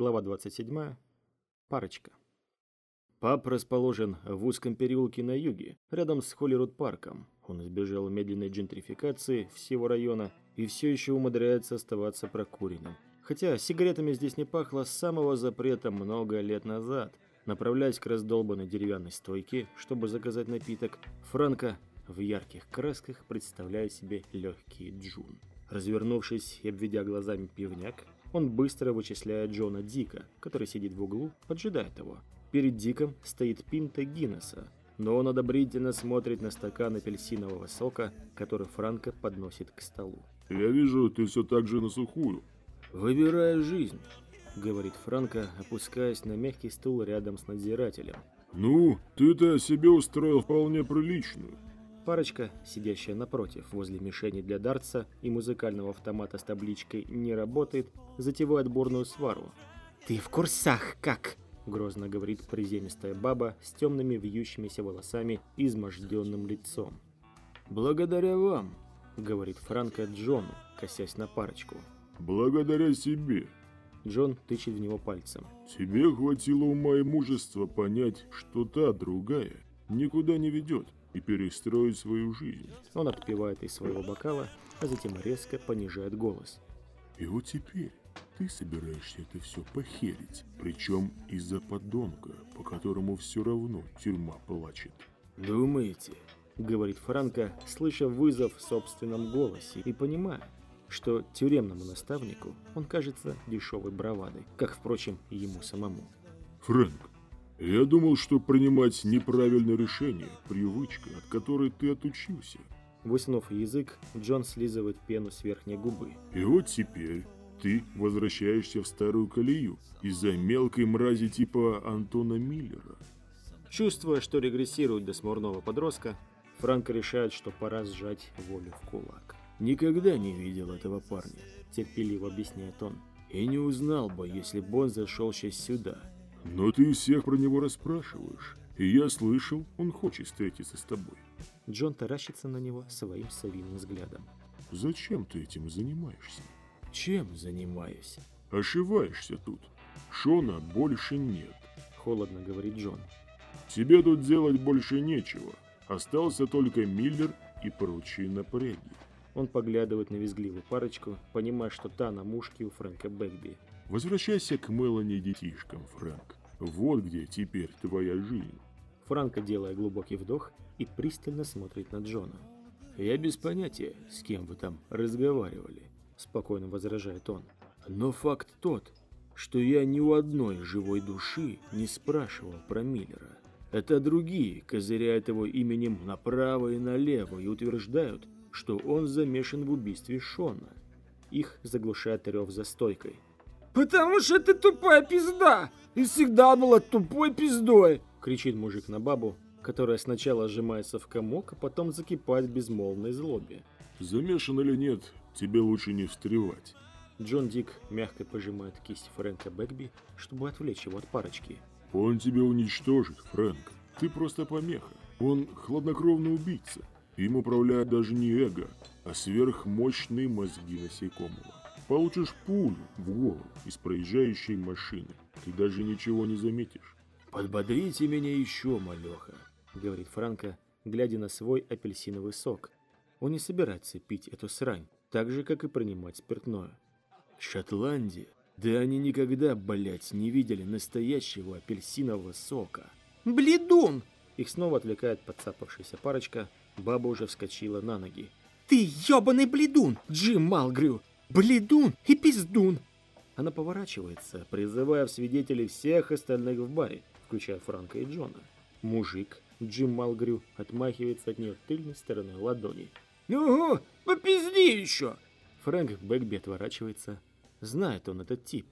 Глава 27. Парочка. Паб расположен в узком переулке на юге, рядом с Холлируд-парком. Он избежал медленной джентрификации всего района и все еще умудряется оставаться прокуренным. Хотя сигаретами здесь не пахло с самого запрета много лет назад. Направляясь к раздолбанной деревянной стойке, чтобы заказать напиток, Франко в ярких красках представляет себе легкий джун. Развернувшись и обведя глазами пивняк, он быстро вычисляет Джона Дика, который сидит в углу, поджидает его. Перед Диком стоит пинта Гиннесса, но он одобрительно смотрит на стакан апельсинового сока, который Франко подносит к столу. «Я вижу, ты все так же на сухую». «Выбирая жизнь», — говорит Франко, опускаясь на мягкий стул рядом с надзирателем. «Ну, ты-то себе устроил вполне приличную. Парочка, сидящая напротив, возле мишени для дартса и музыкального автомата с табличкой «Не работает», затевает бурную свару. «Ты в курсах, как?» — грозно говорит приземистая баба с темными вьющимися волосами и изможденным лицом. «Благодаря вам», — говорит Франко Джону, косясь на парочку. «Благодаря себе». Джон тычет в него пальцем. «Тебе хватило ума и мужества понять, что та другая никуда не ведет и перестроить свою жизнь. Он отпивает из своего бокала, а затем резко понижает голос. И вот теперь ты собираешься это все похерить, причем из-за подонка, по которому все равно тюрьма плачет. «Думаете?» — говорит Франко, слыша вызов в собственном голосе и понимая, что тюремному наставнику он кажется дешевой бравадой, как, впрочем, ему самому. «Фрэнк, я думал, что принимать неправильное решение – привычка, от которой ты отучился. Высунув язык, Джон слизывает пену с верхней губы. И вот теперь ты возвращаешься в старую колею из-за мелкой мрази типа Антона Миллера. Чувствуя, что регрессирует до смурного подростка, Франко решает, что пора сжать волю в кулак. «Никогда не видел этого парня», – терпеливо объясняет он. «И не узнал бы, если бы он зашел сейчас сюда. Но ты всех про него расспрашиваешь. И я слышал, он хочет встретиться с тобой. Джон таращится на него своим совиным взглядом. Зачем ты этим занимаешься? Чем занимаюсь? Ошиваешься тут. Шона больше нет. Холодно говорит Джон. Тебе тут делать больше нечего. Остался только Миллер и прочие напряги. Он поглядывает на визгливую парочку, понимая, что та на мушке у Фрэнка Бэгби. Возвращайся к Мелани детишкам, Фрэнк. Вот где теперь твоя жизнь. Франко, делая глубокий вдох, и пристально смотрит на Джона. «Я без понятия, с кем вы там разговаривали», – спокойно возражает он. «Но факт тот, что я ни у одной живой души не спрашивал про Миллера. Это другие козыряют его именем направо и налево и утверждают, что он замешан в убийстве Шона. Их заглушает рев за стойкой – «Потому что ты тупая пизда! И всегда была тупой пиздой!» Кричит мужик на бабу, которая сначала сжимается в комок, а потом закипает в безмолвной злобе. «Замешан или нет, тебе лучше не встревать». Джон Дик мягко пожимает кисть Фрэнка Бэкби, чтобы отвлечь его от парочки. «Он тебя уничтожит, Фрэнк. Ты просто помеха. Он хладнокровный убийца. Им управляет даже не эго, а сверхмощные мозги насекомого. Получишь пулю в голову из проезжающей машины. Ты даже ничего не заметишь. «Подбодрите меня еще, малеха», — говорит Франко, глядя на свой апельсиновый сок. Он не собирается пить эту срань, так же, как и принимать спиртное. Шотландия? Да они никогда, блять, не видели настоящего апельсинового сока. «Бледун!» Их снова отвлекает подцапавшаяся парочка. Баба уже вскочила на ноги. «Ты ебаный бледун, Джим Малгрю! Бледун и пиздун!» Она поворачивается, призывая в свидетелей всех остальных в баре, включая Франка и Джона. Мужик, Джим Малгрю, отмахивается от нее тыльной стороной ладони. «Ого, попизди еще!» Фрэнк Бэкби отворачивается. Знает он этот тип.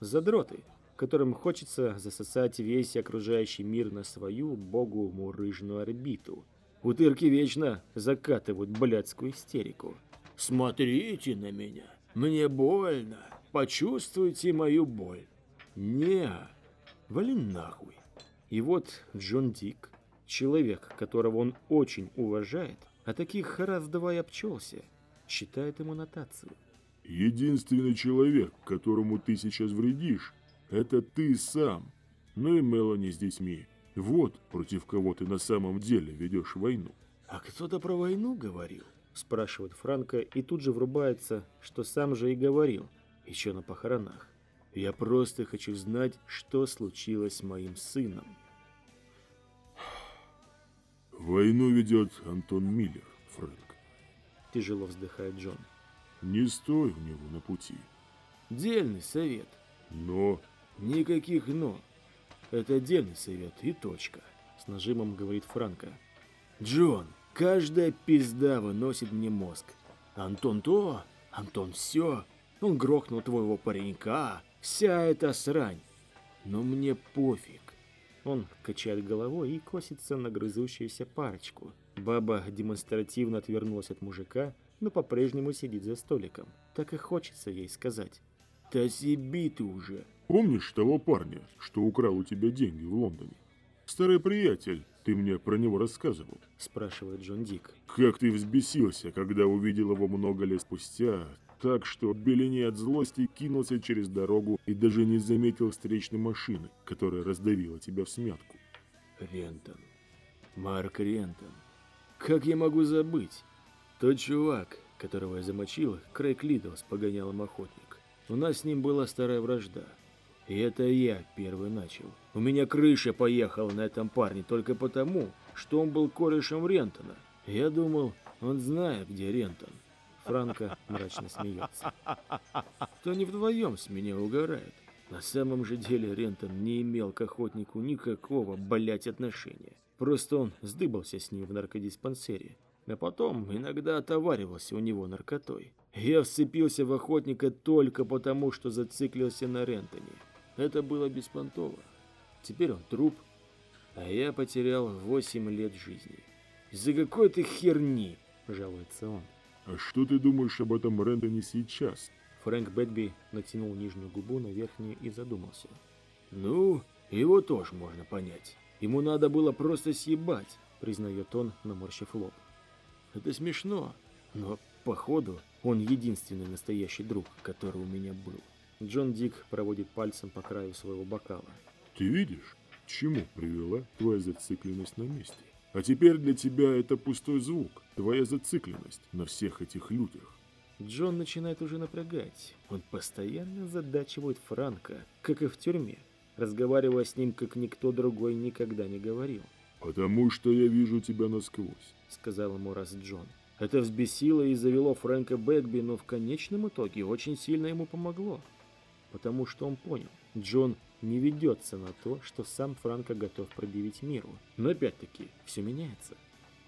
Задроты, которым хочется засосать весь окружающий мир на свою богу мурыжную орбиту. Утырки вечно закатывают блядскую истерику. «Смотрите на меня!» Мне больно. Почувствуйте мою боль. Не, вали нахуй. И вот Джон Дик, человек, которого он очень уважает, а таких раз-два и обчелся, читает ему нотацию. Единственный человек, которому ты сейчас вредишь, это ты сам. Ну и Мелани с детьми. Вот против кого ты на самом деле ведешь войну. «А кто-то про войну говорил?» – спрашивает Франко и тут же врубается, что сам же и говорил, еще на похоронах. «Я просто хочу знать, что случилось с моим сыном». Войну ведет Антон Миллер, Фрэнк. Тяжело вздыхает Джон. Не стой у него на пути. Дельный совет. Но... Никаких «но». Это отдельный совет и точка. С нажимом говорит Франко. Джон, каждая пизда выносит мне мозг. Антон то, Антон все. Он грохнул твоего паренька. Вся эта срань. Но мне пофиг. Он качает головой и косится на грызущуюся парочку. Баба демонстративно отвернулась от мужика, но по-прежнему сидит за столиком. Так и хочется ей сказать. «Да себе ты уже!» Помнишь того парня, что украл у тебя деньги в Лондоне? Старый приятель, ты мне про него рассказывал. Спрашивает Джон Дик. Как ты взбесился, когда увидел его много лет спустя, так что белене от злости кинулся через дорогу и даже не заметил встречной машины, которая раздавила тебя в смятку. Рентон. Марк Рентон. Как я могу забыть? Тот чувак, которого я замочил, Крейг Лидл с погонялом охотник. У нас с ним была старая вражда. И это я первый начал. У меня крыша поехала на этом парне только потому, что он был корешем Рентона. Я думал, он знает, где Рентон. Франко мрачно смеется. То не вдвоем с меня угорает. На самом же деле Рентон не имел к охотнику никакого, блять, отношения. Просто он сдыбался с ним в наркодиспансере. А потом иногда отоваривался у него наркотой. Я вцепился в охотника только потому, что зациклился на Рентоне. Это было беспонтово. Теперь он труп, а я потерял 8 лет жизни. Из-за какой-то херни, жалуется он. А что ты думаешь об этом Рэндоне сейчас? Фрэнк Бэтби натянул нижнюю губу на верхнюю и задумался. Ну, его тоже можно понять. Ему надо было просто съебать, признает он, наморщив лоб. Это смешно, но, походу, он единственный настоящий друг, который у меня был. Джон Дик проводит пальцем по краю своего бокала. Ты видишь, к чему привела твоя зацикленность на месте? А теперь для тебя это пустой звук, твоя зацикленность на всех этих людях. Джон начинает уже напрягать. Он постоянно задачивает Франка, как и в тюрьме, разговаривая с ним, как никто другой никогда не говорил. «Потому что я вижу тебя насквозь», — сказал ему раз Джон. Это взбесило и завело Фрэнка Бэгби, но в конечном итоге очень сильно ему помогло. Потому что он понял, Джон не ведется на то, что сам Франко готов предъявить миру. Но опять-таки, все меняется.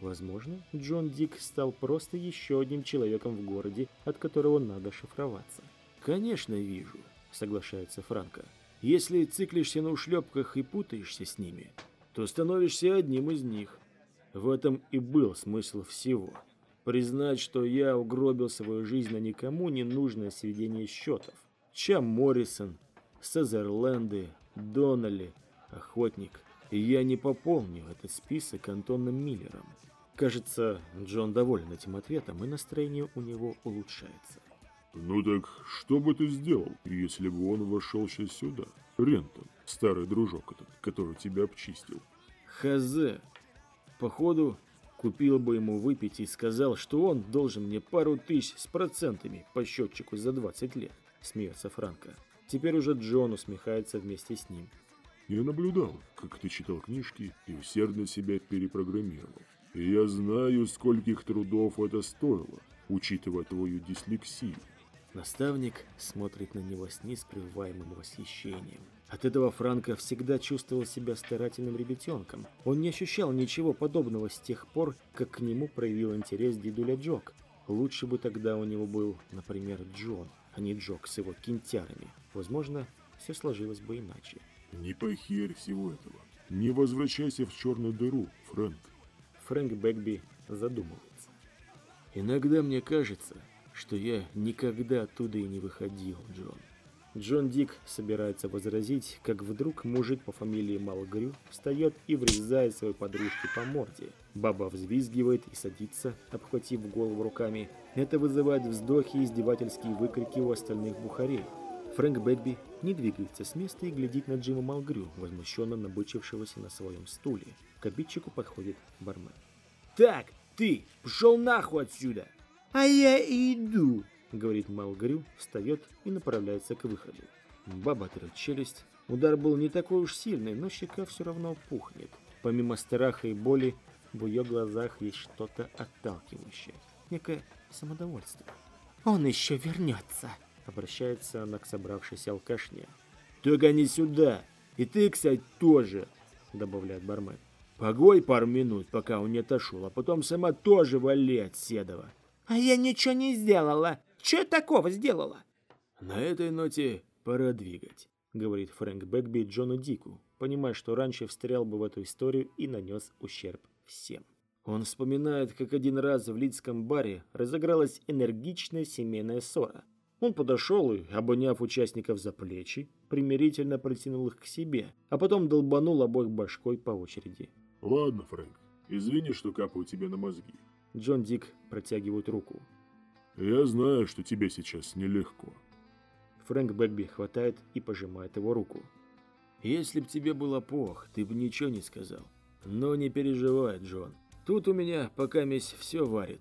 Возможно, Джон Дик стал просто еще одним человеком в городе, от которого надо шифроваться. «Конечно, вижу», — соглашается Франко. «Если циклишься на ушлепках и путаешься с ними, то становишься одним из них. В этом и был смысл всего. Признать, что я угробил свою жизнь на никому не нужное сведение счетов. Чам Моррисон, Сазерленды, Доннелли, Охотник. И я не пополню этот список Антоном Миллером. Кажется, Джон доволен этим ответом, и настроение у него улучшается. Ну так что бы ты сделал, если бы он вошел сейчас сюда? Рентон, старый дружок этот, который тебя обчистил. Хазе. Походу, купил бы ему выпить и сказал, что он должен мне пару тысяч с процентами по счетчику за 20 лет, смеется Франко. Теперь уже Джон усмехается вместе с ним. Я наблюдал, как ты читал книжки и усердно себя перепрограммировал. И я знаю, скольких трудов это стоило, учитывая твою дислексию. Наставник смотрит на него с нескрываемым восхищением. От этого Франко всегда чувствовал себя старательным ребятенком. Он не ощущал ничего подобного с тех пор, как к нему проявил интерес дедуля Джок. Лучше бы тогда у него был, например, Джон, а не Джок с его кинтярами. Возможно, все сложилось бы иначе. Не похерь всего этого. Не возвращайся в черную дыру, Фрэнк. Фрэнк Бэкби задумывается. Иногда мне кажется, что я никогда оттуда и не выходил, Джон. Джон Дик собирается возразить, как вдруг мужик по фамилии Малгрю встает и врезает своей подружке по морде. Баба взвизгивает и садится, обхватив голову руками. Это вызывает вздохи и издевательские выкрики у остальных бухарей. Фрэнк Бэгби не двигается с места и глядит на Джима Малгрю, возмущенно набычившегося на своем стуле. К обидчику подходит бармен. Так, ты, пошел нахуй отсюда. А я иду, говорит Малгрю, встает и направляется к выходу. Баба трет челюсть. Удар был не такой уж сильный, но щека все равно пухнет. Помимо страха и боли, в ее глазах есть что-то отталкивающее. Некое самодовольствие. «Он еще вернется!» Обращается она к собравшейся алкашне. «Только не сюда! И ты, кстати, тоже!» Добавляет бармен. «Погой пару минут, пока он не отошел, а потом сама тоже вали от Седова!» «А я ничего не сделала! Че такого сделала?» «На этой ноте пора двигать», — говорит Фрэнк Бэкби Джону Дику, понимая, что раньше встрял бы в эту историю и нанес ущерб всем. Он вспоминает, как один раз в Лидском баре разыгралась энергичная семейная ссора. Он подошел и, обняв участников за плечи, примирительно протянул их к себе, а потом долбанул обоих башкой по очереди. «Ладно, Фрэнк, извини, что капаю тебе на мозги». Джон Дик протягивает руку. «Я знаю, что тебе сейчас нелегко». Фрэнк Бэгби хватает и пожимает его руку. «Если б тебе было плохо, ты бы ничего не сказал. Но не переживай, Джон. Тут у меня пока месть все варит».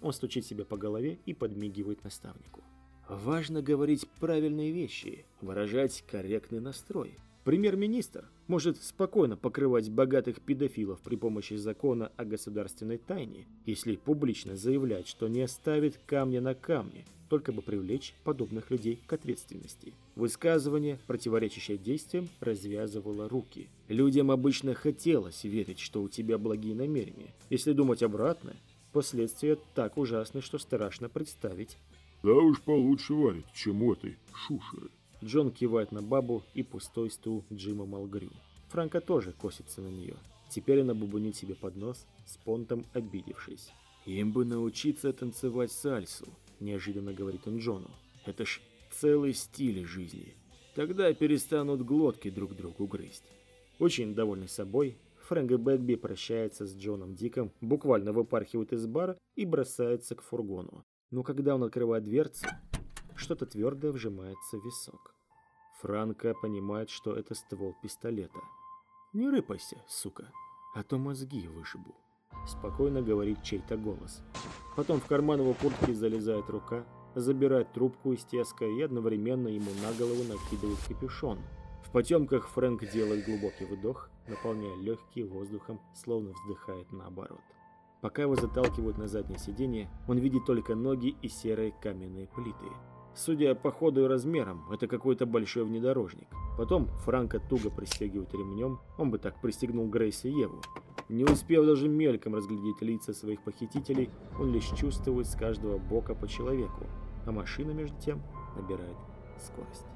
Он стучит себе по голове и подмигивает наставнику. Важно говорить правильные вещи, выражать корректный настрой. Премьер-министр может спокойно покрывать богатых педофилов при помощи закона о государственной тайне, если публично заявлять, что не оставит камня на камне, только бы привлечь подобных людей к ответственности. Высказывание, противоречащее действиям, развязывало руки. Людям обычно хотелось верить, что у тебя благие намерения. Если думать обратно, последствия так ужасны, что страшно представить. Да уж получше варит, чем у этой шушеры. Джон кивает на бабу и пустой стул Джима Малгрю. Франка тоже косится на нее. Теперь она бубонит себе под нос, с понтом обидевшись. «Им бы научиться танцевать сальсу», – неожиданно говорит он Джону. «Это ж целый стиль жизни. Тогда перестанут глотки друг другу грызть». Очень довольный собой, Фрэнк и Бэтби прощается с Джоном Диком, буквально выпархивают из бара и бросаются к фургону но когда он открывает дверцу, что-то твердое вжимается в висок. Франко понимает, что это ствол пистолета. «Не рыпайся, сука, а то мозги вышибу», – спокойно говорит чей-то голос. Потом в карман его куртки залезает рука, забирает трубку из теска и одновременно ему на голову накидывает капюшон. В потемках Фрэнк делает глубокий выдох, наполняя легкие воздухом, словно вздыхает наоборот. Пока его заталкивают на заднее сиденье, он видит только ноги и серые каменные плиты. Судя по ходу и размерам, это какой-то большой внедорожник. Потом Франко туго пристегивает ремнем, он бы так пристегнул Грейс и Еву. Не успев даже мельком разглядеть лица своих похитителей, он лишь чувствует с каждого бока по человеку, а машина между тем набирает скорость.